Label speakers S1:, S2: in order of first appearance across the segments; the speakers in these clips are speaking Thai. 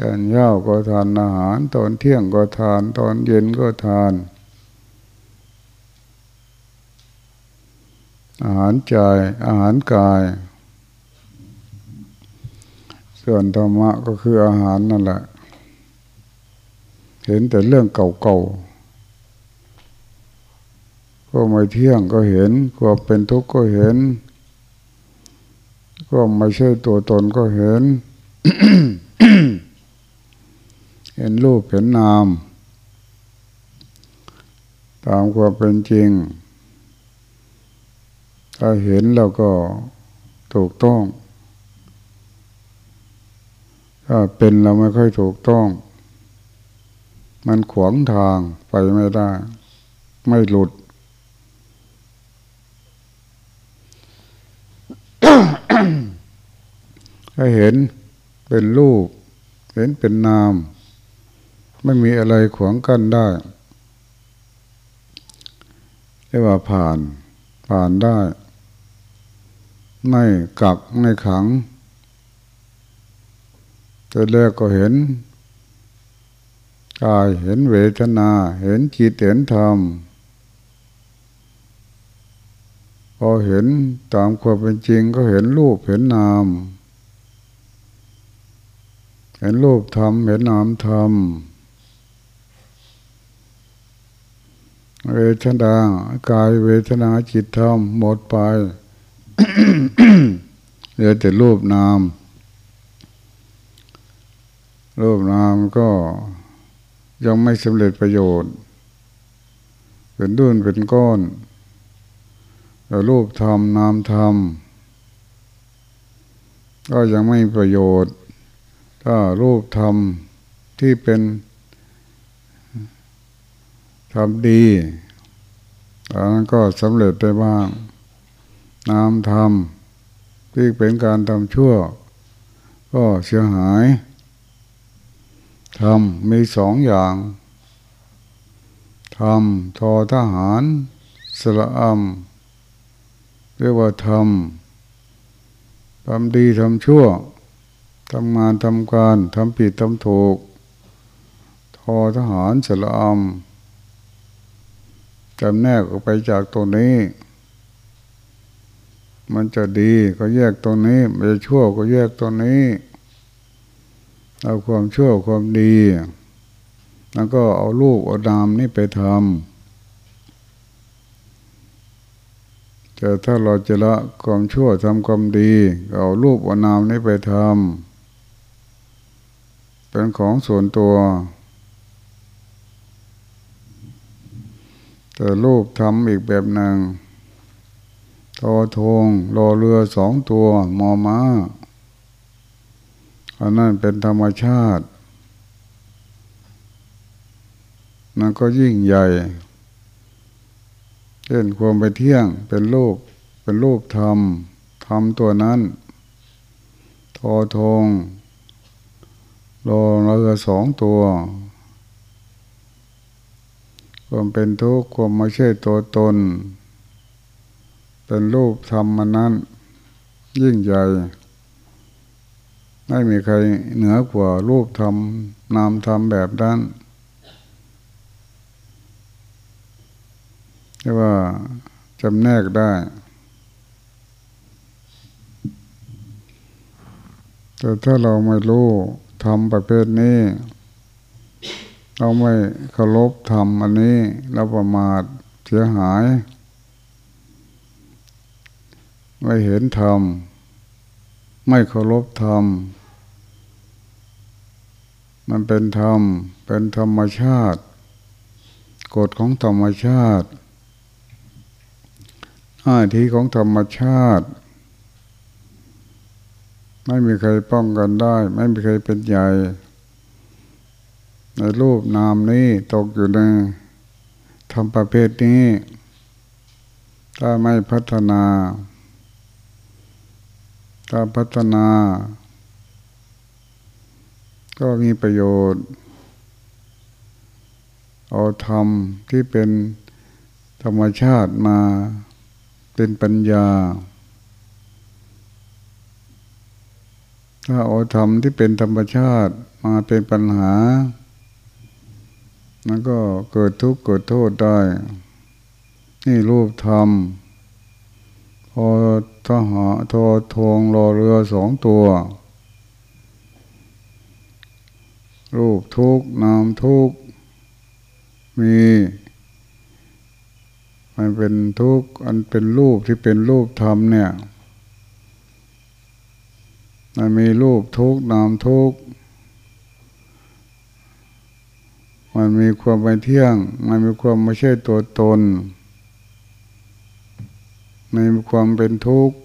S1: ตอนเช้าก็ทานอาหาร ตอนเที่ยงก็ทาน ตอนเย็นก็ทาน อาหารใจอาหารกาย ส่วนธรรมะก็คืออาหารนั่นแหละ เห็นแต่เรื่องเก่าๆก็ไม่เที่ยงก็เห็นความเป็นทุกข์ก็เห็น ก็ไม่ใช่ตัวตนก็เห็น เห็นรูปเห็นนาม ตามความเป็นจริง ถ้าเห็นแล้วก็ถูกต้อง ถ้าเป็นเราไม่ค่อยถูกต้อง มันขวางทางไปไม่ได้ ไม่หลุดถ้าเห็นเป็นรูป เห็นเป็นนาม ไม่มีอะไรขวางกั้นได้เรียกว่าผ่าน ผ่านได้ ไม่กักไม่ขังแต่แรกก็เห็นกายเห็นเวทนา เห็นจิตเห็นธรรมพอเห็นตามความเป็นจริงก็เห็นรูปเห็นนาม เห็นรูปธรรมเห็นนามธรรม เวทนากายเวทนาจิตธรรมหมดไปเหลือแต่รูปนาม รูปนามก็ยังไม่สำเร็จประโยชน์ เป็นดุนเป็นก้อนแต่รูปธรรมนามธรรม ก็ยังไม่ประโยชน์ ถ้ารูปธรรมที่เป็นำดีตอนนั้นก็สำเร็จได้บ้างนามธรรมที่เป็นการทำชั่ว ก็เสียหายทำมีสองอย่างทำทอทหาร สละอัมเรียกว่าทำทำดีทำชั่วทำงานทำการทำผิดทำถูก ทอทหารสละอัม จำแนกออกไปจากตัวนี้ มันจะดีก็แยกตัวนี้ มันจะชั่วก็แยกตัวนี้ เอาความชั่วความดี แล้วก็เอาลูกเอาดามนี่ไปทำแต่ถ้าเราจะละความชั่วทำความดีเอารูปเอานามนี่ไปทำเป็นของส่วนตัว แต่รูปทำอีกแบบหนึ่งทอทงรอเรือสองตัวมอม้าอันนั้นเป็นธรรมชาติมันก็ยิ่งใหญ่เช่นความไปเที่ยงเป็นรูปเป็นรูปธรรมธรรมตัวนั้นทอทงรอเรือสองตัว ความเป็นทุกข์ความไม่ใช่ตัวตน เป็นรูปธรรมมันนั้น ยิ่งใหญ่ไม่มีใครเหนือกว่ารูปธรรมนามธรรมแบบนั้นเรียกว่าจำแนกได้แต่ถ้าเราไม่รู้ทำประเภทนี้ เราไม่เคารพธรรมอันนี้เราประมาทเสียหาย ไม่เห็นธรรม ไม่เคารพธรรม มันเป็นธรรม เป็นธรรมชาติ กฎของธรรมชาติหน้าที่ของธรรมชาติ ไม่มีใครป้องกันได้ ไม่มีใครเป็นใหญ่ ในรูปนามนี้ตกอยู่ในทำประเภทนี้ ถ้าไม่พัฒนา ถ้าพัฒนา ก็มีประโยชน์ เอาธรรมที่เป็นธรรมชาติมาเป็นปัญญา ถ้าเอาธรรมที่เป็นธรรมชาติมาเป็นปัญหา มันก็เกิดทุกข์เกิดโทษได้ นี่รูปธรรม พอทหาทอทงรอเรือสองตัว รูปทุกข์นามทุกข์มี มันเป็นทุกข์อันเป็นรูปที่เป็นรูปธรรมเนี่ยมันมีรูปทุกข์นามทุกข์ มันมีความไม่เที่ยง มันมีความไม่ใช่ตัวตนมันความเป็นทุกข์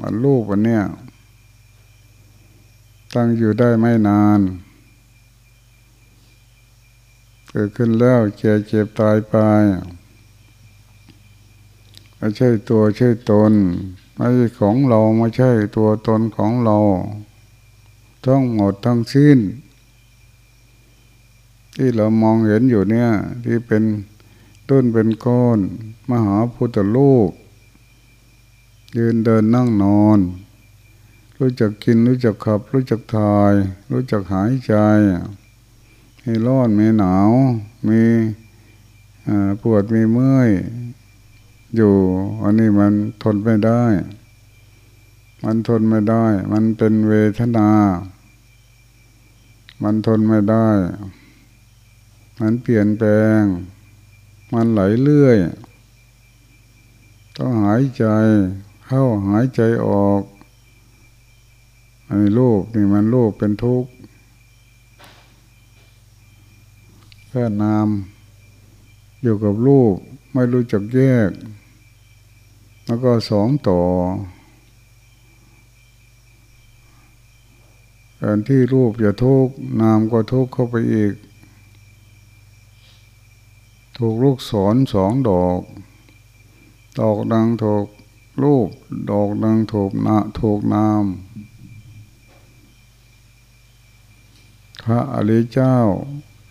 S1: มันรูปอันเนี้ยตั้งอยู่ได้ไม่นาน เกิดขึ้นแล้วเจ็บเจ็บตายไปไม่ใช่ตัวใช่ตนไม่ใช่ของเราไม่ใช่ตัวตนของเรา ทั้งหมดทั้งสิ้น ที่เรามองเห็นอยู่เนี่ย ที่เป็นต้นเป็นก้อน มหาพุทธลูก ยืนเดินนั่งนอน รู้จักกินรู้จักขับ รู้จักทาย รู้จักหายใจ มีร้อนมีหนาว มีปวดมีเมื่อย อยู่อันนี้มันทนไม่ได้ มันทนไม่ได้ มันเป็นเวทนา มันทนไม่ได้ มันเปลี่ยนแปลง มันไหลเลื่อยต้องหายใจ เข้าหายใจออกไอ้โลกนี่มันโลกเป็นทุกข์แค่นามอยู่กับลูกไม่รู้จักแยก แล้วก็สองต่อการที่รูปจะทุกข์นามก็ทุกข์เข้าไปอีก ถูกลูกศรสองดอก ดอกดังถูกรูป ดอกดังถูกนาถูกนามพระอริเจ้า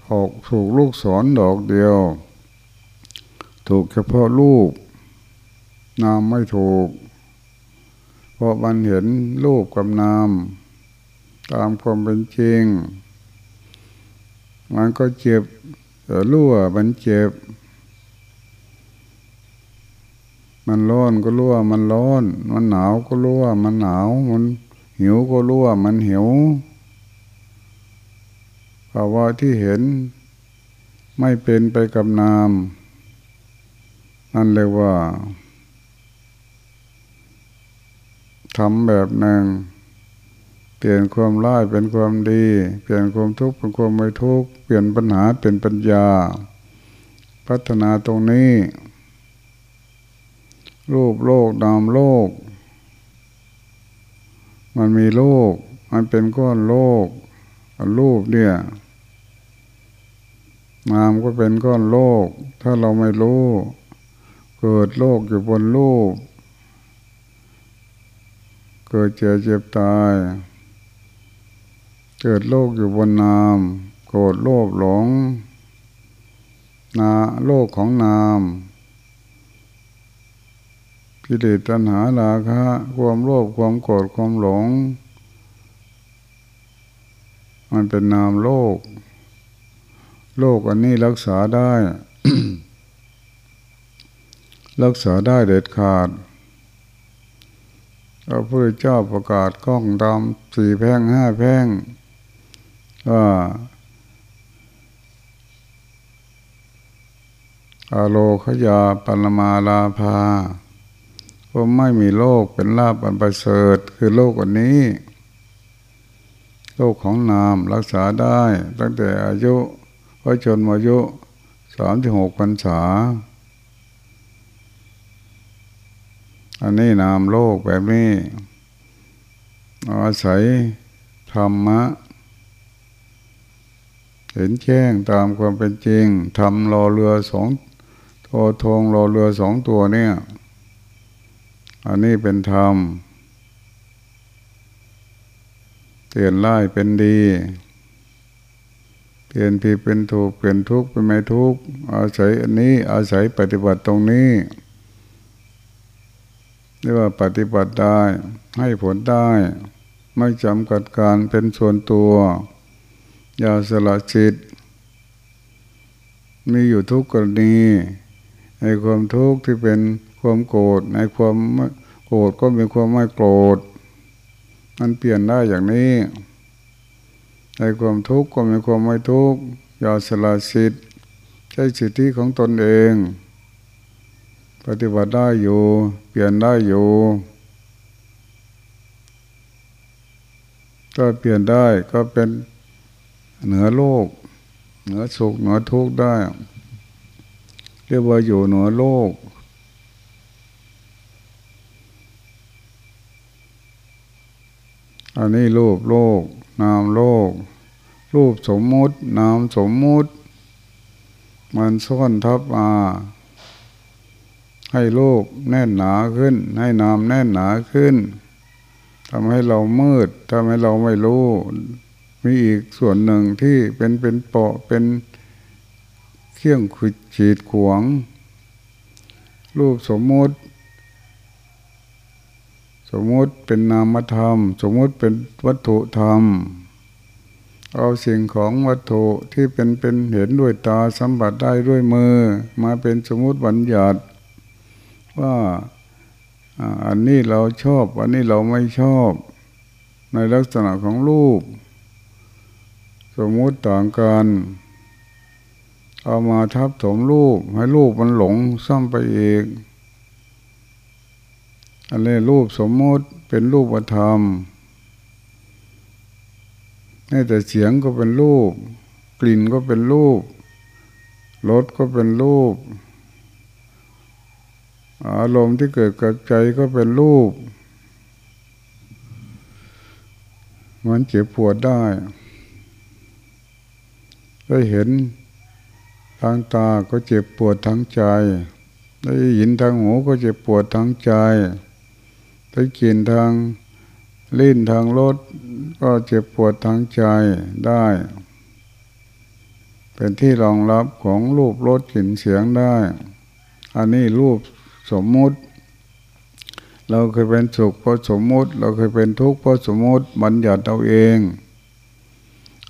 S1: ถูกถูกลูกศรดอกเดียว ถูกเฉพาะรูป นามไม่ถูก เพราะมันเห็นรูปกับนาม ตามความเป็นจริง มันก็เจ็บ แต่รู้ว่ามันเจ็บ มันร้อนก็รู้ว่ามันร้อน มันหนาวก็รู้ว่ามันหนาว มันหิวก็รู้ว่ามันหิวภาวะที่เห็นไม่เป็นไปกับนาม นั่นเรียกว่าทำแบบหนึ่ง ปลี่ยนความร้ายเป็นความดี เปลี่ยนความทุกข์เป็นความไม่ทุกข์ เปลี่ยนปัญหาเป็นปัญญา พัฒนาตรงนี้ รูปโลกนามโลก มันมีโลก มันเป็นก้อนโลก รูปเนี่ยนามก็เป็นก้อนโลก ถ้าเราไม่รู้ เกิดโลกอยู่บนรูป เกิดเจ็บเจ็บตาย เกิดโลกอยู่บนนาม โกรธโลภหลง นาโลกของนามกิเลสตัณหาราคะความโลภความโกรธความหลง มันเป็นนามโลก โลกอันนี้รักษาได้ รักษาได้เด็ดขาดพระพุทธเจ้าประกาศกล้องดำสี่แพงห้าแพง ว่าอาโลขยาปรมาลาภาก็ไม่มีโลกเป็นลาบอันประเสริฐคือโลกอันนี้ โลกของนามรักษาได้ ตั้งแต่อายุพระชนมายุสามที่หกพรรษา อันนี้นามโลกแบบนี้อาศัยธรรมะ เห็นแจ้งตามความเป็นจริงทำรอเรือสองโททงรอเรือสองตัวเนี่ย อันนี้เป็นธรรมเปลี่ยนร้ายเป็นดี เปลี่ยนผิดเป็นถูกเปลี่ยนทุกข์เป็นไม่ทุกข์อาศัยอันนี้อาศัยปฏิบัติตรงนี้เรียกว่าปฏิบัติได้ให้ผลได้ ไม่จำกัดการเป็นส่วนตัว อย่าสละจิต มีอยู่ทุกกรณีในความทุกข์ที่เป็นความโกรธในความโกรธก็มีความไม่โกรธมันเปลี่ยนได้อย่างนี้ ในความทุกข์ก็มีความไม่ทุกข์อย่าสละสิทธิ์ใช้สิทธิของตนเอง ปฏิบัติได้อยู่ เปลี่ยนได้อยู่ก็เปลี่ยนได้ก็เป็น เหนือโลก เหนือสุขเหนือทุกข์ได้ เรียกว่าอยู่เหนือโลก อันนี้รูปโลก นามโลก รูปสมมุติ นามสมมุติ มันซ่อนทับมาให้โลกแน่นหนาขึ้น ให้นามแน่นหนาขึ้นทำให้เรามืดทำให้เราไม่รู้ มีอีกส่วนหนึ่งที่เป็นเป็นเปาะเป็นเครื่องขุดฉีดขวง รูปสมมุติ สมมุติเป็นนามธรรม สมมุติเป็นวัตถุธรรม เอาสิ่งของวัตถุที่เป็นเป็นเห็นด้วยตาสัมผัสได้ด้วยมือ มาเป็นสมมุติบัญญัติว่าอันนี้เราชอบ อันนี้เราไม่ชอบ ในลักษณะของรูป สมมุติต่างกัน เอามาทับถมรูป ให้รูปมันหลงซ้ำไปอีก อันนี้รูปสมมุติเป็นรูปธรรมนี่แต่เสียงก็เป็นรูป กลิ่นก็เป็นรูปรสก็เป็นรูป อารมณ์ที่เกิดกับใจก็เป็นรูป มันเจ็บปวดได้ ได้เห็นทางตาก็เจ็บปวดทั้งใจ ได้ยินทางหูก็เจ็บปวดทั้งใจ ได้กินทางลิ้นทางรสก็เจ็บปวดทั้งใจได้ เป็นที่รองรับของรูปรสกลิ่นเสียงได้ อันนี้รูปสมมุติ เราเคยเป็นสุขเพราะสมมุติ เราเคยเป็นทุกข์เพราะสมมุติบัญญัติเอาเอง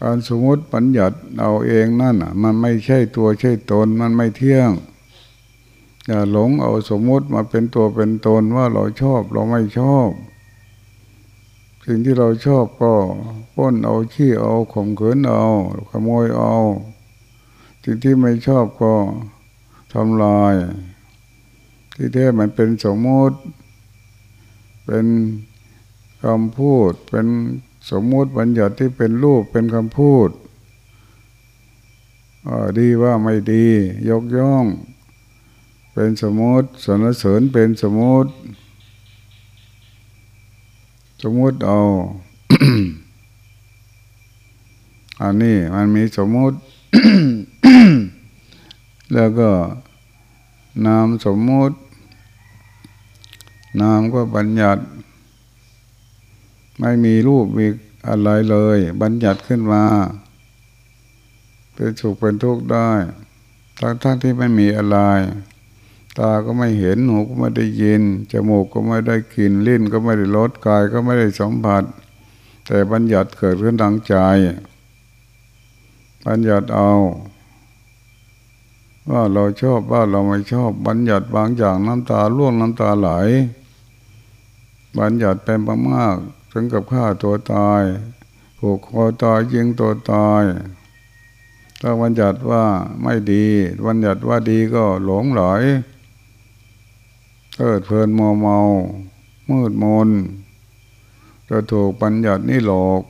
S1: การสมมติบัญญัติเอาเองนั่นอะ มันไม่ใช่ตัวใช่ตนมันไม่เที่ยงอย่าหลงเอาสมมติมาเป็นตัวเป็นตนว่าเราชอบเราไม่ชอบ สิ่งที่เราชอบก็ป้นเอาขี้เอาข่มขืนเอา ขโมยเอาสิ่งที่ไม่ชอบก็ทำลาย ที่แท้มันเป็นสมมติ เป็นคำพูดเป็น สมมติบัญญัติที่เป็นรูปเป็นคำพูดดีว่าไม่ดี ยกย่อง เป็นสมมติสนเสริญเป็นสมมติ สมมติเอาอันนี้มันมีสมมติ แล้วก็นามสมมติ นามก็บัญญัติ ไม่มีรูปมีอะไรเลย บัญญัติขึ้นมา เป็นสุขเป็นทุกข์ได้ ทั้งทั้งที่ไม่มีอะไร ตาก็ไม่เห็นหูก็ไม่ได้ยิน จมูกก็ไม่ได้กลิ่นลิ้นก็ไม่ได้รสกายก็ไม่ได้สัมผัส แต่บัญญัติเกิดขึ้นทางใจ บัญญัติเอาว่าเราชอบว่าเราไม่ชอบบัญญัติบางอย่างน้ำตาล่วงน้ำตาไหล บัญญัติเป็นมาก ถึงกับฆ่าตัวตายผูกคอตายยิงตัวตายถ้าบัญญัติว่าไม่ดีบัญญัติว่าดีก็หลงหลเกิดเพลินมัวเมา มืดมนจะถูกบัญญัตินี่หลอก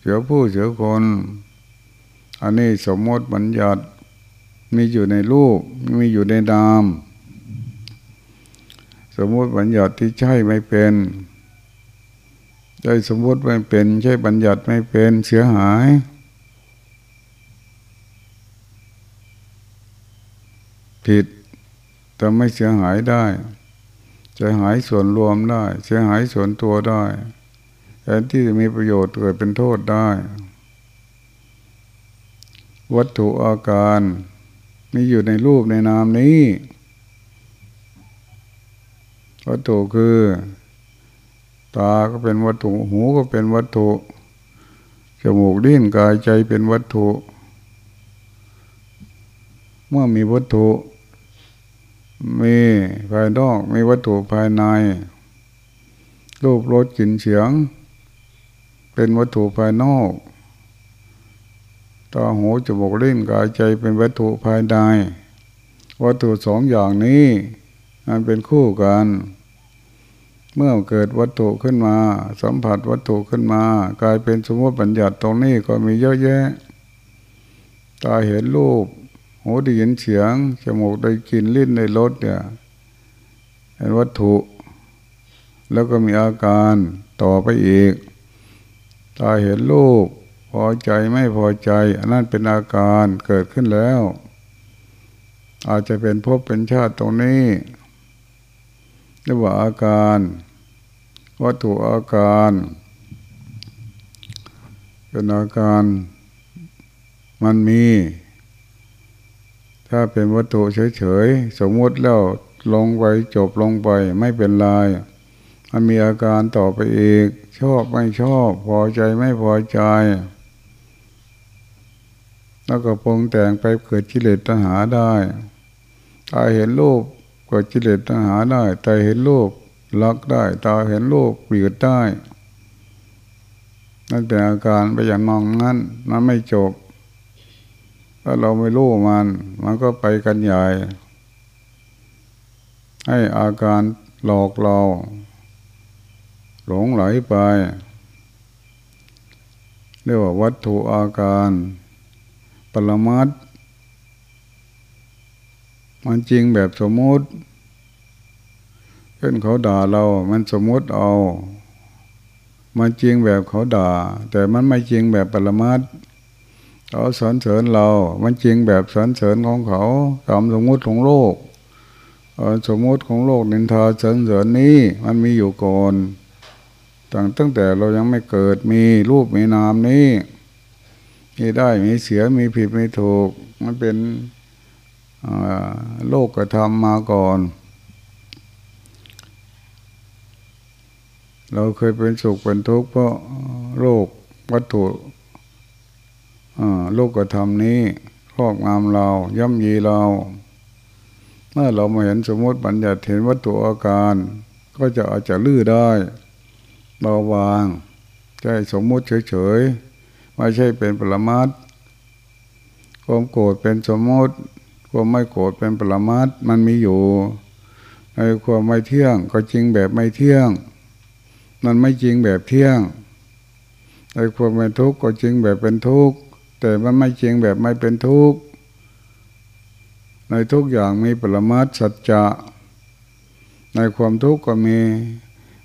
S1: เสียผู้เสียคน อันนี้สมมติบัญญัติมีอยู่ในรูปมีอยู่ในนาม สมมติบัญญัติที่ใช่ไม่เป็น ใช่สมมติไม่เป็น ใช่บัญญัติไม่เป็นเสียหายผิดแต่ไม่เสียหายได้เสียหายส่วนรวมได้ เสียหายส่วนตัวได้แทนที่จะมีประโยชน์เกิดเป็นโทษได้ วัตถุอาการมีอยู่ในรูปในนามนี้ วัตถุคือ ตาก็เป็นวัตถุ หูก็เป็นวัตถุ จมูกลิ้นกายใจเป็นวัตถุ เมื่อมีวัตถุ มีภายนอกมีวัตถุภายใน รูปรสกลิ่นเสียง เป็นวัตถุภายนอกตาหูจมูกลิ้นกายใจเป็นวัตถุภายในวัตถุสองอย่างนี้ มันเป็นคู่กัน เมื่อเกิดวัตถุขึ้นมา สัมผัสวัตถุขึ้นมา กลายเป็นสมมติบัญญัติตรงนี้ก็มีเยอะแยะ ตาเห็นรูปหูได้ยินเสียงจมูกได้กลิ่นลิ้นได้รสเนี่ยเป็นวัตถุ แล้วก็มีอาการต่อไปอีก ตาเห็นรูปพอใจไม่พอใจ อันนั้นเป็นอาการเกิดขึ้นแล้ว อาจจะเป็นภพเป็นชาติตรงนี้เรียกว่าอาการ วัตถุอาการเป็นอาการมันมี ถ้าเป็นวัตถุเฉยๆ สมมติแล้วลงไปจบลงไปไม่เป็นไรมันมีอาการต่อไปอีก ชอบไม่ชอบ พอใจไม่พอใจ แล้วก็ปรงแต่งไปเกิดกิเลสตัณหาได้ตาเห็นรูปก็กิเลสตัณหาได้ตาเห็นรูป รักได้ ตาเห็นรูปเกลียดได้นั่นเป็นอาการไปอย่างนองนั้นมันไม่จบ ถ้าเราไม่รู้มัน มันก็ไปกันใหญ่ ให้อาการหลอกเรา หลงไหลไปเรียกว่าวัตถุอาการ ปรมัตมันจริงแบบสมมติ เช่นเขาด่าเรา มันสมมติเอา มันจริงแบบเขาด่า แต่มันไม่จริงแบบปรมัตเขาสอนเสริญเรา มันจริงแบบสอนเสริญของเขาตามสมมติของโลกสมมติของโลกนินทาสอนเสริญนี้มันมีอยู่ก่อนตั้งตั้งแต่เรายังไม่เกิดมีรูปมีนามนี้มีได้มีเสียมีผิดมีถูก มันเป็นโลกกระทำมาก่อน เราเคยเป็นสุขเป็นทุกข์เพราะโลกวัตถุโลกกระทำนี้ครอบงามเราย่ำยีเรา เมื่อเรามาเห็นสมมติบัญญัติเห็นวัตถุอาการ ก็จะอาจจะลื้อได้เบาบางใช่สมมติเฉยๆไม่ใช่เป็นปรมัตความโกรธเป็นสมมติความไม่โกรธเป็นปรมัตมันมีอยู่ในความไม่เที่ยงก็จริงแบบไม่เที่ยง มันไม่จริงแบบเที่ยงในความเป็นทุกข์ก็จริงแบบเป็นทุกข์แต่มันไม่จริงแบบไม่เป็นทุกข์ในทุกอย่างมีปรมัตสัจจะ ในความทุกข์ก็มี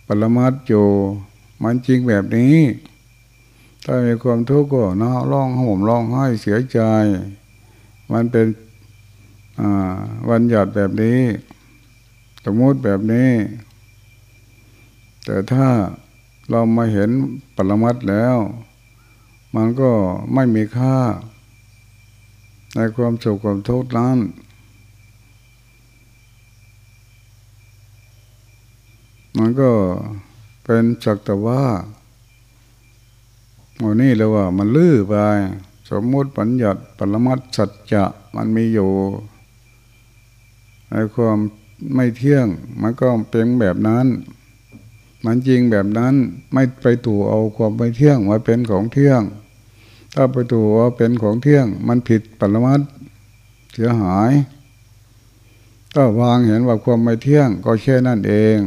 S1: ปรมัตอยู่มันจริงแบบนี้ ถ้ามีความทุกข์ก็นาร้องห่มร้องไห้เสียใจ มันเป็นวันหยัดแบบนี้สมมติแบบนี้ แต่ถ้าเรามาเห็นปรมัตแล้ว มันก็ไม่มีค่า ในความสุขความทุกข์นั้นมันก็เป็นจักแต่ว่าโอ้นี่เลยว่ามันลื้อไป สมมติปัญญัติปรมัตสัจจะมันมีอยู่ในความไม่เที่ยง มันก็เป็นแบบนั้น มันจริงแบบนั้นไม่ไปตู่เอาความไม่เที่ยงมาเป็นของเที่ยง ถ้าไปตู่ว่าเป็นของเที่ยง มันผิดปรมัตเสียหายถ้าวางเห็นว่าความไม่เที่ยง ก็แค่นั่นเอง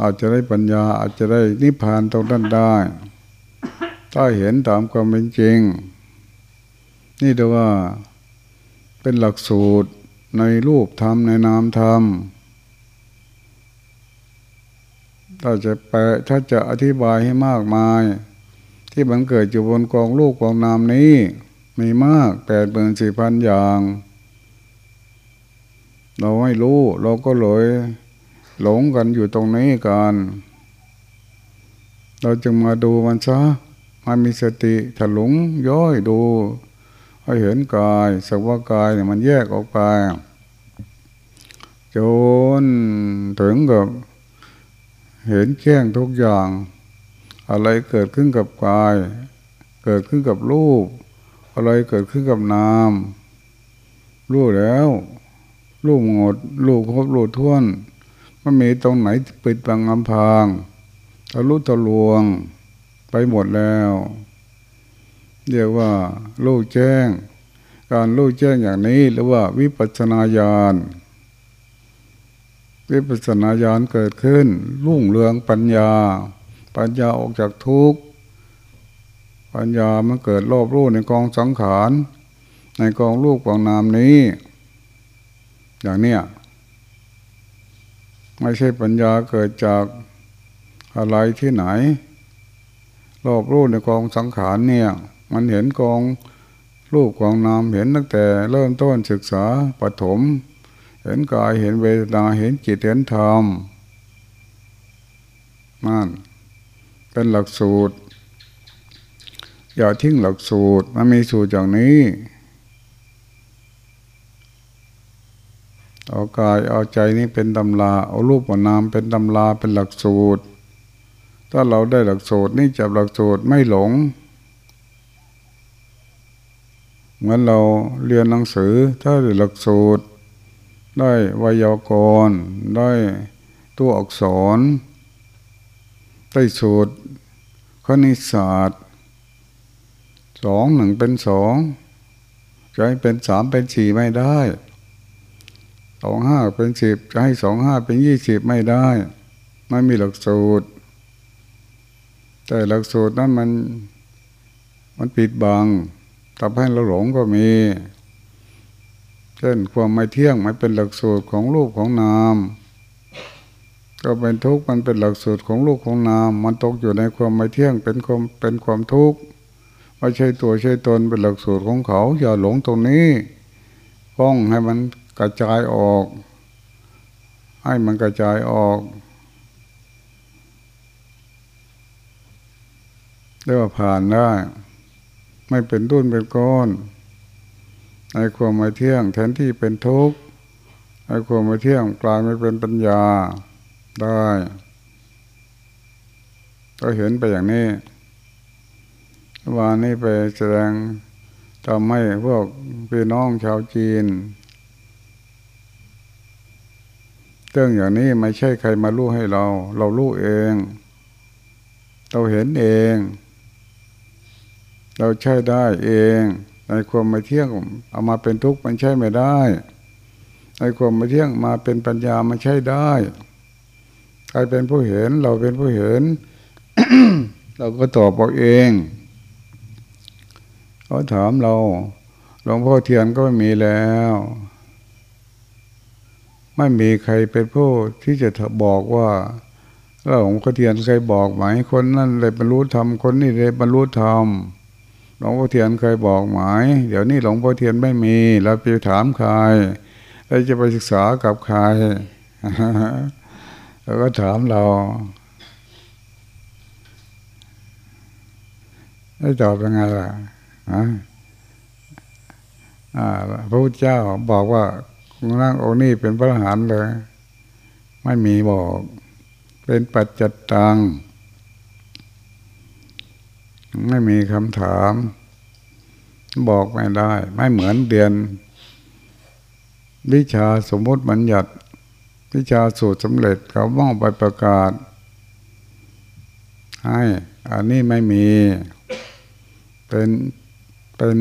S1: อาจจะได้ปัญญาอาจจะได้นิพพานตรงนั้นได้ ถ้าเห็นตามความเป็นจริง นี่เดียว่าเป็นหลักสูตรในรูปธรรมในนามธรรม ถ้าจะแปลถ้าจะอธิบายให้มากมาย ที่มันเกิดอยู่บนกองลูกกองนามนี้ มีมากแปดหมื่นสี่พันอย่าง เราไม่รู้ เราก็เลยหลงกันอยู่ตรงนี้กัน เราจึงมาดูมันซะมันมีสติถลุงย้อยดูให้เห็นกายสักว่ากายเนี่ยมันแยกออกไปจนถึงกับ เห็นแจ้งทุกอย่าง อะไรเกิดขึ้นกับกาย เกิดขึ้นกับรูป อะไรเกิดขึ้นกับนามรู้แล้วรู้หมดรู้ครบรู้ท้วนมันมีตรงไหนปิดบังอำพางทะลุทะลวง ไปหมดแล้ว เรียกว่ารู้แจ้ง การรู้แจ้งอย่างนี้หรือว่าวิปัสนาญาณ วิปัสสนาญาณเกิดขึ้น รุ่งเรืองปัญญา ปัญญาออกจากทุกข์ปัญญามันเกิดรอบรู้ในกองสังขาร ในกองรูปกองนามนี้ อย่างเนี้ยไม่ใช่ปัญญาเกิดจากอะไรที่ไหน รอบรู้ในกองสังขารเนี่ย มันเห็นกองรูปกองนามเห็นตั้งแต่เริ่มต้นศึกษาปฐม เห็นกายเห็นเวทนาเห็นจิตเห็นธรรมนั่นเป็นหลักสูตร อย่าทิ้งหลักสูตรมันมีสูตรอย่างนี้เอากายเอาใจนี้เป็นตำราเอารูปนามเป็นตำราเป็นหลักสูตร ถ้าเราได้หลักสูตรนี่จับหลักสูตรไม่หลง เหมือนเราเรียนหนังสือถ้าได้หลักสูตร ได้ววยากรณ์ได้ตัวอักษร ได้สูตรคณิตศาสตร์สองหนึ่งเป็นสองจะให้เป็นสามเป็นสี่ไม่ได้สองห้าเป็นสิบจะให้สองห้าเป็นยี่สิบไม่ได้ ไม่มีหลักสูตร แต่หลักสูตรนั้นมันมันปิดบังทำให้เราหลงก็มี ช่นความไม่เที่ยงไมันเป็นหลักสูตรของรูปของนาม ก็เป็นทุกข์มันเป็นหลักสูตรของรูปของนาม มันตกอยู่ในความไม่เที่ยงเป็นความเป็นความทุกข์ไม่ใช่ตัวใช่ตนเป็นหลักสูตรของเขา อย่าหลงตรงนี้ป้องให้มันกระจายออก ให้มันกระจายออกเรียกว่าผ่านได้ ไม่เป็นตุ้นเป็นก้อน ในความไม่เที่ยงแทนที่เป็นทุกข์ในความไม่เที่ยงกลายไม่เป็นปัญญาได้ก็เห็นไปอย่างนี้วานนี้ไปแสดงทำให้พวกพี่น้องชาวจีนเรื่องอย่างนี้ไม่ใช่ใครมารู้ให้เรา เรารู้เอง เราเห็นเอง เราใช้ได้เอง ในความไม่เที่ยงเอามาเป็นทุกข์มันใช่ไม่ได้ในความไม่เที่ยงมาเป็นปัญญามันใช่ได้ใครเป็นผู้เห็นเราเป็นผู้เห็น เราก็ตอบเอาเองเขาถามเราหลวงพ่อเทียนก็ไม่มีแล้ว ไม่มีใครเป็นผู้ที่จะบอกว่าหลวงพ่อเทียนเคยบอกไหมคนนั้นเลยบรรลุธรรมคนนี้เลยบรรลุธรรม หลวงพ่อเทียนเคยบอกหมาย เดี๋ยวนี้หลวงพ่อเทียนไม่มี เราไปถามใครเราจะไปศึกษากับใครเราก็ถามเราได้ตอบยังไงล่ะพระพุทธเจ้าบอกว่าร่างองค์นี้เป็นพระอรหันต์เลย ไม่มีบอก เป็นปัจจตัง ไม่มีคำถาม บอกไม่ได้ ไม่เหมือนเรียน วิชาสมมติบัญญัติ วิชาสูตรสำเร็จเขามองไปประกาศ ให้ อันนี้ไม่มี เป็นเป็น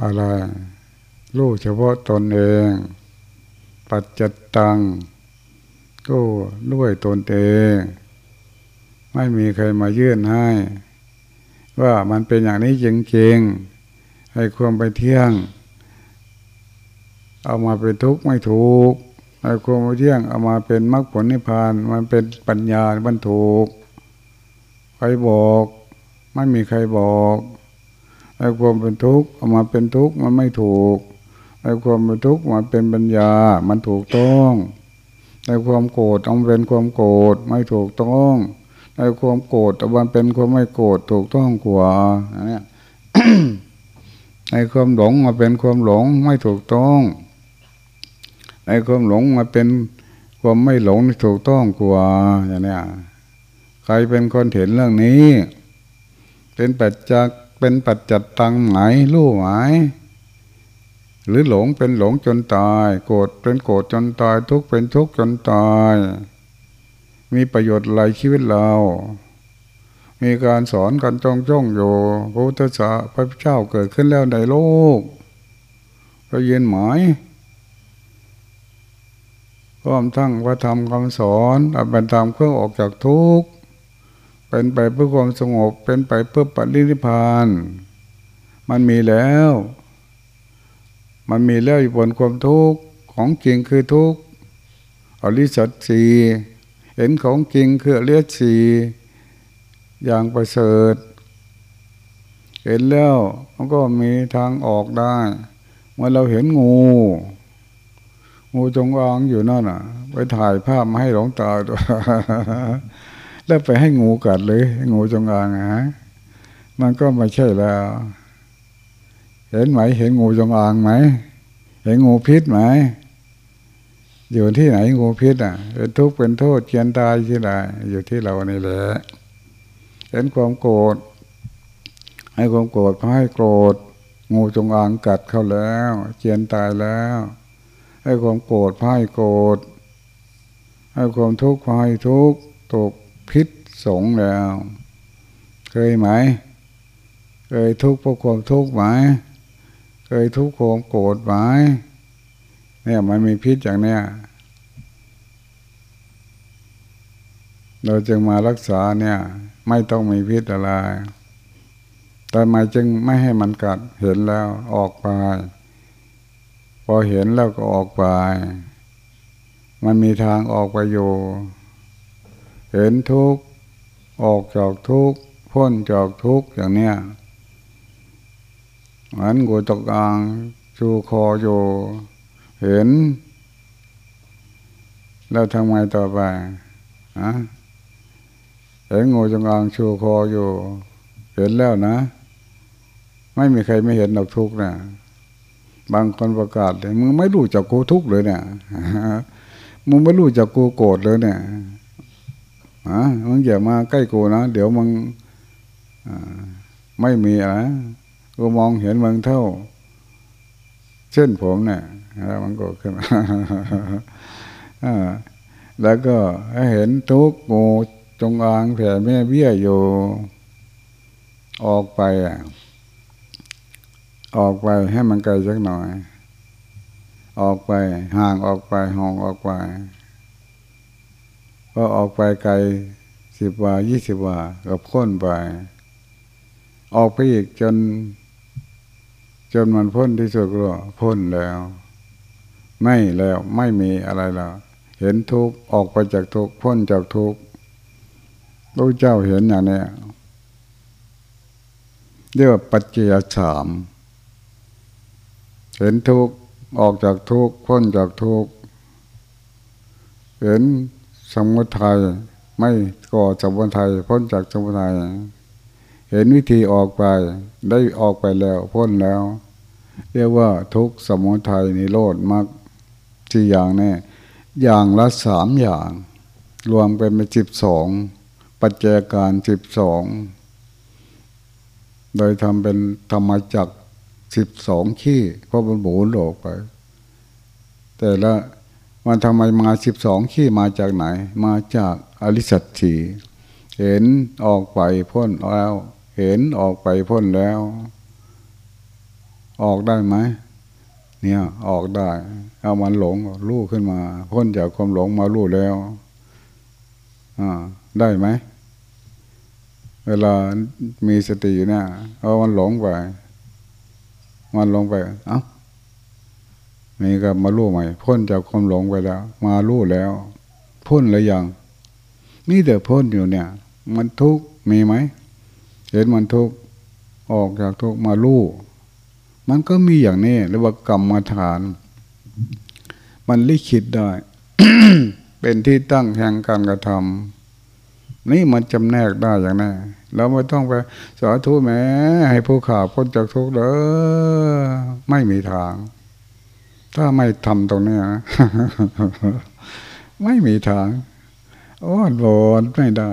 S1: อะไรรู้เฉพาะตนเอง ปัจจตัง ก็ด้วยตนเองไม่มีใครมายื่นให้ ว่ามันเป็นอย่างนี้จริงๆ ให้ความไปเที่ยง เอามาเป็นทุกข์ไม่ถูกให้ความไปเที่ยงเอามาเป็นมรรคผลนิพพาน มันเป็นปัญญาบรรถูกใครบอกไม่มีใครบอกให้ความเป็นทุกข์เอามาเป็นทุกข์มันไม่ถูกให้ความเป็นทุกข์มาเป็นปัญญา มันถูกต้อง ในความโกรธต้องเป็นความโกรธไม่ถูกต้อง ในความโกรธแต่วันเป็นความไม่โกรธถูกต้องกว่าเนี่ยในความหลงมาเป็นความหลงไม่ถูกต้อง ในความหลงมาเป็นความไม่หลงถูกต้องกว่าอย่างนี้ใครเป็นคนเห็นเรื่องนี้ เป็นปัจจักเป็นปัจจัดตังไหมรู้ไหม หรือหลงเป็นหลงจนตาย โกรธเป็นโกรธจนตาย ทุกข์เป็นทุกข์จนตาย มีประโยชน์อะไรชีวิตเรา มีการสอนกันจ้องจ้องอยู่พระพุทธเจ้าพระเจ้าเกิดขึ้นแล้วในโลกก็ยินหมายพร้อมทั้งพระธรรมคำสอนอันเป็นธรรมเครื่องออกจากทุกข์เป็นไปเพื่อความสงบเป็นไปเพื่อปฏินิพานมันมีแล้ว มันมีแล้วอยู่บนความทุกข์ของจริงคือทุกข์อริสัตสีเห็นของจริงคือเลียดสีอย่างประเสริฐ เห็นแล้วมันก็มีทางออกได้ เมื่อเราเห็นงู งูจงอางอยู่นั่นอะ ไปถ่ายภาพมาให้หลวงตาตัวแล้วไปให้งูกัดเลย งูจงอางฮะมันก็ไม่ใช่แล้ว เห็นไหม เห็นงูจงอางไหม เห็นงูพิษไหม อยู่ที่ไหนงูพิษอะเป็นทุกข์เป็นโทษเกียนตายที่ไหนอยู่ที่เรานี่แหละเห็นความโกรธให้ความโกรธเขาให้โกรธ งูจงอางกัดเขาแล้วเจียนตายแล้ว ให้ความโกรธพ่ายโกรธให้ความทุกข์พ่ายทุกข์ตกพิษสงแล้ว เคยไหม เคยทุกข์เพราะความทุกข์ไหม เคยทุกข์ความโกรธไหมเนี่ยมันมีพิษอย่างเนี้ยเราจึงมารักษาเนี่ย ไม่ต้องมีพิษอะไรแต่มาจึงไม่ให้มันกัดเห็นแล้วออกไป พอเห็นแล้วก็ออกไป มันมีทางออกไปอยู่ เห็นทุกข์ออกจากทุกข์พ้นจากทุกข์อย่างเนี้ย หมือนกูตกอ่างชูคออยู่ เห็น แล้วทำไงต่อไปอะเห็นงูจงอางชูคออยู่ เห็นแล้วนะ ไม่มีใครไม่เห็นดอกทุกนะบางคนประกาศเลยมึงไม่รู้จักกูทุกเลยเนี่ยมึงไม่รู้จักกูโกรธเลยเนี่ยฮะมึงอย่ามาใกล้กูนะ เดี๋ยวมึงไม่มีอะไร กูมองเห็นมึงเท่า เช่นผมเนี่ยแล้วมันก็ขึ้นมาแล้วก็เห็นทุกงูจงอางแผ่แม่เบี้ยอยู่ ออกไปอะออกไปให้มันไกลสักหน่อย ออกไปห่างออกไปห่องออกไปก็ออกไปไกลสิบวายี่สิบวาก็พ้นไป ออกไปอีกจน จนมันพ้นที่สุดก็พ้นแล้ว ไม่แล้วไม่มีอะไรแล้วเห็นทุกออกไปจากทุกพ้นจากทุกพระเจ้าเห็นอย่างนี้เรียกว่าปัจเจยสามเห็นทุกข์ออกจากทุกข์พ้นจากทุกข์เห็นสมุทัยไม่ก่อสมุทัยพ้นจากสมุทัยเห็นวิธีออกไปได้ออกไปแล้ว พ้นแล้ว เรียกว่าทุกสมุทัยนิโรธมรรคที่อย่างนี้อย่างละสามอย่าง รวมเป็นเป็นสิบสองปัจเจการสิบสองโดยทำเป็นธรรมจักสิบสองขี้เพราะมันหมุนออกไป แต่ละมันทำไมมาสิบสองขี้มาจากไหน มาจากอริสัตถีเห็นออกไปพ้นแล้ว เห็นออกไปพ้นแล้ว ออกได้ไหมเนี่ยออกได้ เอามันหลงรู้ขึ้นมา พ้นจากความหลงมารู้แล้วอ่าได้ไหมเวลามีสติอยู่เนี่ยเอามันหลงไปมันหลงไปเอ้านี่ก็มาลู่ใหม่ พ้นจากความหลงไปแล้ว มาลู่แล้ว พ้นหรือยังนี่แต่พ้นอยู่เนี่ย มันทุกข์มีไหมเห็นมันทุกข์ออกจากทุกข์มาลู่ มันก็มีอย่างนี้เรียกว่ากรรมฐาน มันลิขิตได้ เป็นที่ตั้งแห่งการกระทำนี่มันจำแนกได้อย่างนี้เราไม่ต้องไปสาธุแม้ให้ผู้ข่าพ้นจากทุกข์เด้อไม่มีทาง ถ้าไม่ทำตรงนี้นะไม่มีทางอ้อนวอนไม่ได้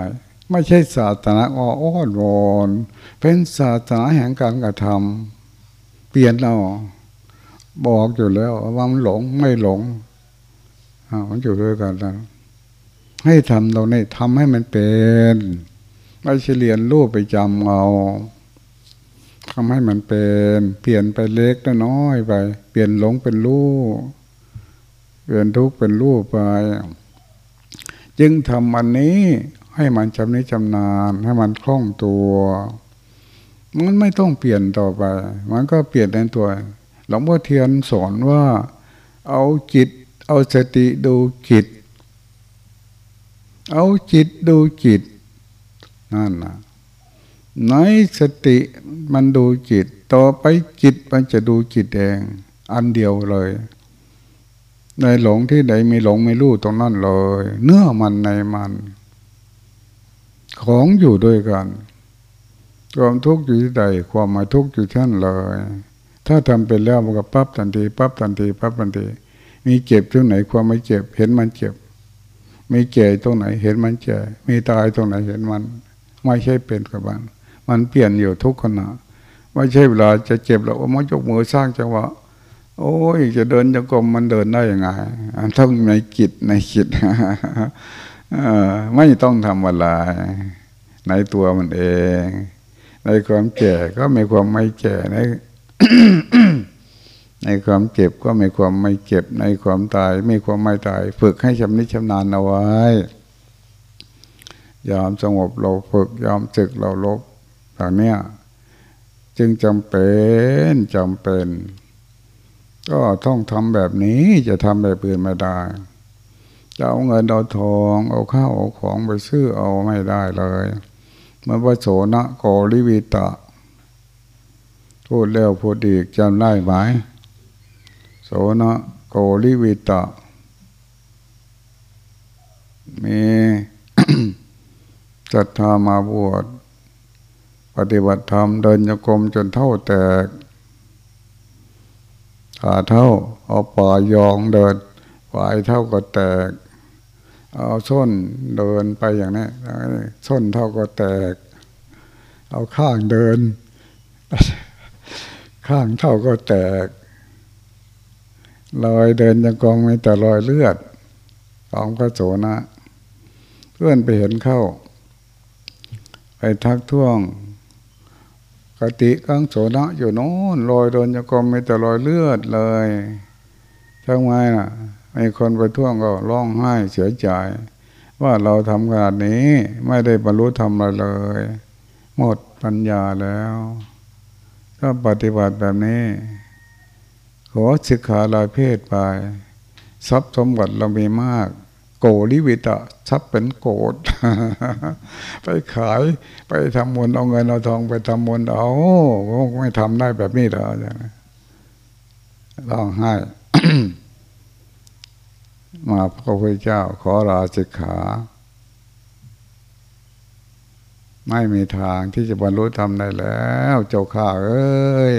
S1: ไม่ใช่ศาสนาอ้อนวอนเป็นศาสนาแห่งการกระทำ เปลี่ยนเราบอกอยู่แล้วว่ามันหลงไม่หลงอ่ามันอยู่ด้วยกันแล้วให้ทำเราเนี่ยทำให้มันเป็นไม่ใช่เรียนรู้ไปจำเอาทำให้มันเป็น เปลี่ยนไปเล็กน้อยไป เปลี่ยนหลงเป็นรู้เปลี่ยนทุกข์เป็นรู้ไป จึงทำอันนี้ให้มันจำนี้จำนานให้มันคล่องตัว มันไม่ต้องเปลี่ยนต่อไป มันก็เปลี่ยนในตัว หลวงพ่อเทียนสอนว่า เอาจิต เอาสติดูจิต เอาจิตดูจิต นั่นนะในสติมันดูจิต ต่อไปจิตมันจะดูจิตเอง อันเดียวเลยในหลงที่ไหนมีหลงไม่รู้ตรงนั้นเลย เนื้อมันในมัน ของอยู่ด้วยกัน ความทุกข์อยู่ที่ใด ความหมายทุกข์อยู่ที่นั่นเลย ถ้าทำเป็นแล้วมันก็ปั๊บทันทีปั๊บทันทีปั๊บทันที มีเจ็บตรงไหนความไม่เจ็บ เห็นมันเจ็บ มีเจ็บตรงไหน เห็นมันเจ็บมีตายตรงไหนเห็นมัน ไม่ใช่เป็นกับมันมันเปลี่ยนอยู่ทุกขณะไม่ใช่เวลาจะเจ็บแล้วว่ามายกมือสร้างจังหวะโอ้ยจะเดินจะกรมมันเดินได้ยังไงต้องในจิตในจิตไม่ต้องทำอะไรในตัวมันเอง ในความแก่ก็มีความไม่แก่ในในความเจ็บก็มีความไม่เจ็บ ในความตายมีความไม่ตาย ฝึกให้ชำนิชำนาญเอาไว้ยามสงบเราฝึกยามจึกเราลบเหล่านี้จึงจำเป็นจำเป็น ก็ต้องทำแบบนี้จะทำแบบอื่นไม่ได้จะเอาเงินเอาทอง เอาข้าวเอาของไปซื้อเอาไม่ได้เลย มื่อว่าโสนะโกริวิตะ พูดแล้วพูดอีกจำได้ไหมโสนะโกริวิตะ มีศรัทธามาบวชปฏิบัติธรรมเดินโยกรมจนเท่าแตกขาเท่าเอาป่ายองเดินปลายเท่าก็แตก เอาส้นเดินไปอย่างนี้ส้นเท่าก็แตก เอาข้างเดิน ข้างเท่าก็แตกรอยเดินยังกองไม่แต่รอยเลือดของพระโสนะเพื่อนไปเห็นเข้า ไปทักท้วงกติกังโสนะอยู่โน้นรอยโดนจะกรมไม่แต่รอยเลือดเลยทั้งไมน่ะ มีคนไปท่วงก็ร้องไห้เสียใจ ว่าเราทำขนาดนี้ไม่ได้บรรลุธรรมอะไรเลย หมดปัญญาแล้วถ้าปฏิบัติแบบนี้ ขอศึกษาลายเพศไปทรัพย์สมบัติเรามีมาก โกริวิตะชับเป็นโกดไปขายไปทำมนเอาเงินเอาทองไปทำมนเอาไม่ทำได้แบบนี้หรอร้องไห้ มาพระพุทธเจ้าขอลาสิกขา ไม่มีทางที่จะบรรลุธรรมได้แล้ว เจ้าข้าเอ้ย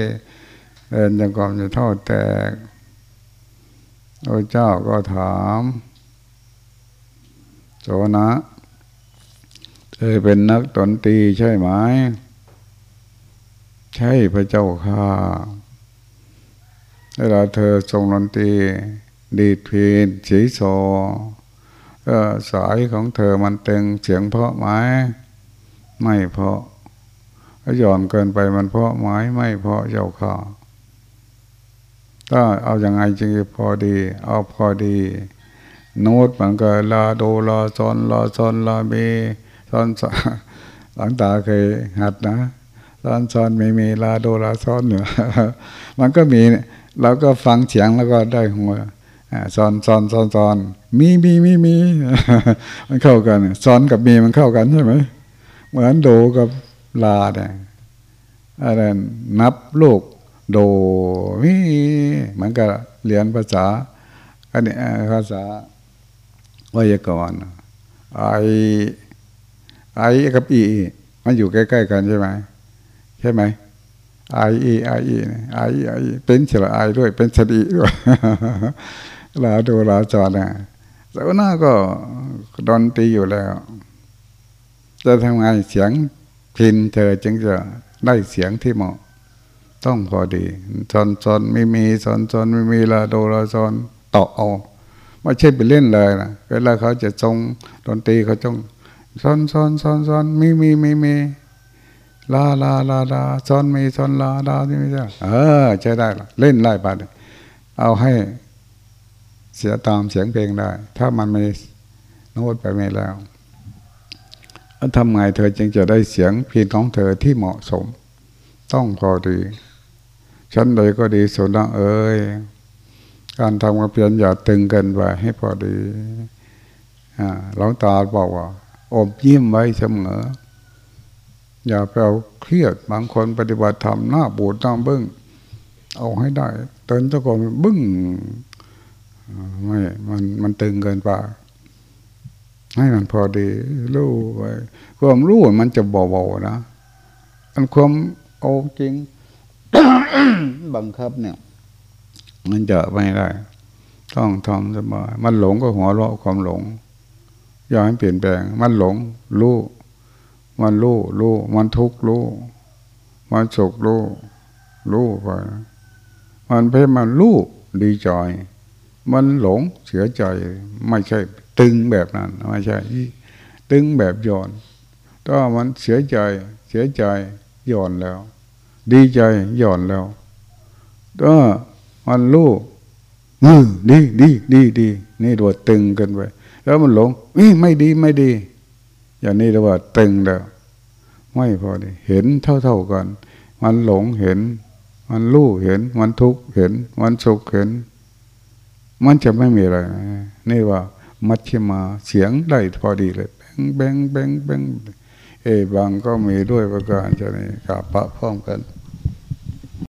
S1: เดินยังก่อนจะเท่าแตกพระเจ้าก็ถามโสนะเธอเป็นนักดนตรีใช่ไหม ใช่พระเจ้าค่ะเวลาเธอทรงดนตรี ดีดพีนสีโซสายของเธอมันเต็งเสียงเพาะไหมไม่เพาะถ้าย่อนเกินไปมันเพาะไหมไม่เพาะเจ้าค่ะถ้าเอาอย่างไงจึงพอดี เอาพอดี โน้ตมันก็ลาโดลาซอนลาซอนลาเมซอนหลังตาเคยหัดนะซอนซอนไม่มีลาโดลาซอนเหนือมันก็มีเราก็ฟังเสียงแล้วก็ได้หัว ซอนซอนซอนซอนมีมีมีมีมันเข้ากันซอนกับมีมันเข้ากันใช่ไหมเหมือนโดกับลาเนี่ยอะไรนับลูกโดมีมันก็เรียนภาษาอันนี้ภาษาวยากรณ์ไอไอกับอีมันอยู่ใกล้ๆกันใช่ไหมใช่ไหมไออีไออีไอไอเป็นเฉลไอด้วยเป็นสติด้วย ลาดูลาจอนะไแต่ว่าหน้าก็ดนตรีอยู่แล้ว จะทำไงเสียงพินเธอจึงจะได้เสียงที่เหมาะ ต้องพอดีซอนซอนไม่มีซอนซอนไม่มีลาโดลาซอนต่อเอาไม่ใช่ไปเล่นเลยนะเวลาเขาจะทรงดนตรีเขาต้องซอนซอนซอนซอนมีมีมีมีลาลาลาลาซอนมีซอนลาลาที่ไม่ใช่เออใช้ได้ละเล่นไล่ไปเอาให้ สียตามเสียงเพลงได้ ถ้ามันไม่โน้ตไปไม่แล้วทำไงเธอจึงจะได้เสียงเพลงของเธอที่เหมาะสม ต้องพอดีชั้นใดก็ดีสุดละเอ้ยการทำกระเพียนอย่าตึงเกินไปให้พอดีหลวงตาบอกว่าอบยิ้มไว้เสมอ อย่าไปเอาเครียดบางคนปฏิบัติธรรมหน้าบูดหน้าบึ้ง เอาให้ได้เตือนตะกอนบึ้ง ไม่มันมันตึงเกินไปให้มันพอดีรู้ไว้ความรู้มันจะเบาๆนะอันความเอาจริง บังคับเนี่ย มันจะไม่ได้ ต้องทำสบายมันหลงก็หัวเราะความหลงอย่าให้เปลี่ยนแปลง มันหลง รู้ มันรู้รู้มันทุกข์รู้มันสุขรู้รู้ไปมันเพ่มันรู้ดีใจ มันหลงเสียใจไม่ใช่ ตึงแบบนั้น ไม่ใช่ ตึงแบบย่อนถ้ามันเสียใจเสียใจย่อนแล้ว ดีใจย่อนแล้วถ้ามันรู้อือดีดีดีดีนี่ตัวตึงกันไปแล้วมันหลงอีไม่ดีไม่ดี อย่างนี้เรียกว่าตึงแล้ว ไม่พอดีเห็นเท่าเท่ากัน มันหลงเห็น มันรู้เห็น มันทุกข์เห็น มันสุขเห็น มันจะไม่มีอะไรนี่ว่า มัชฌิมาเสียงได้พอดีเลยแบงแบงแบงแบงเอบางก็มีด้วยประการจะนี้กับพระพร้อมกัน